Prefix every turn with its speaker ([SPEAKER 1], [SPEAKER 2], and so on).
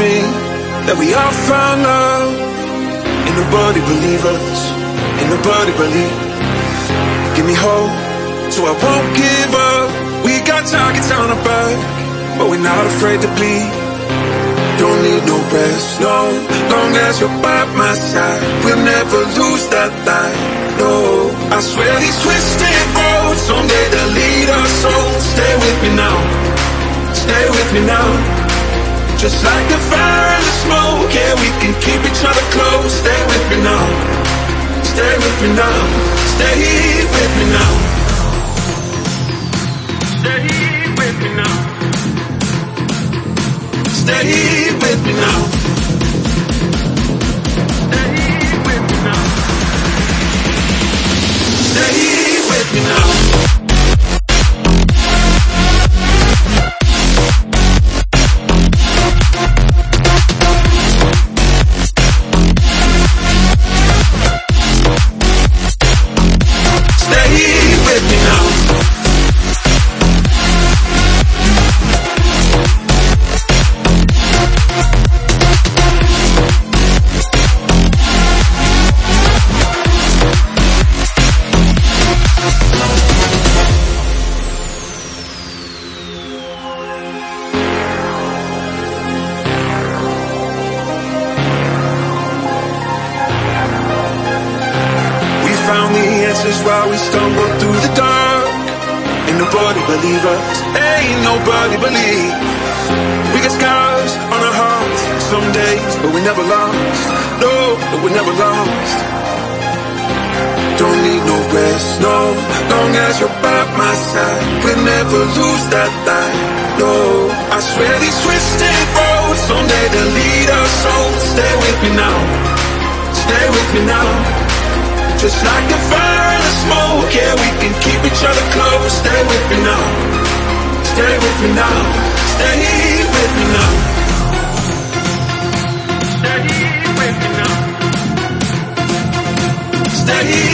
[SPEAKER 1] that we all found love. Ain't nobody believe us, ain't nobody believe. Give me hope, so I won't give up. We got targets on our back, but we're not afraid to bleed. Don't need no rest, no, long as you're by my side. We'll never lose that light, no. I swear these twisted roads someday they'll lead us home. Stay with me now, stay with me now. Just like the fire and the smoke, yeah, we can keep each other close. Stay with me now, stay with me now, stay with answers while we stumble through the dark. Ain't nobody believe us, ain't nobody believe. We got scars on our hearts, some days, but we never lost. No, but we never lost. Don't need no rest, no, long as you're by my side. We'll never lose that light, no. I swear these twisted roads, someday they'll lead us home. Stay with me now, stay with me now. Just like the fire and the smoke, yeah, we can keep each other close. Stay with me now, stay with me now, stay with me now. Stay with me now. Stay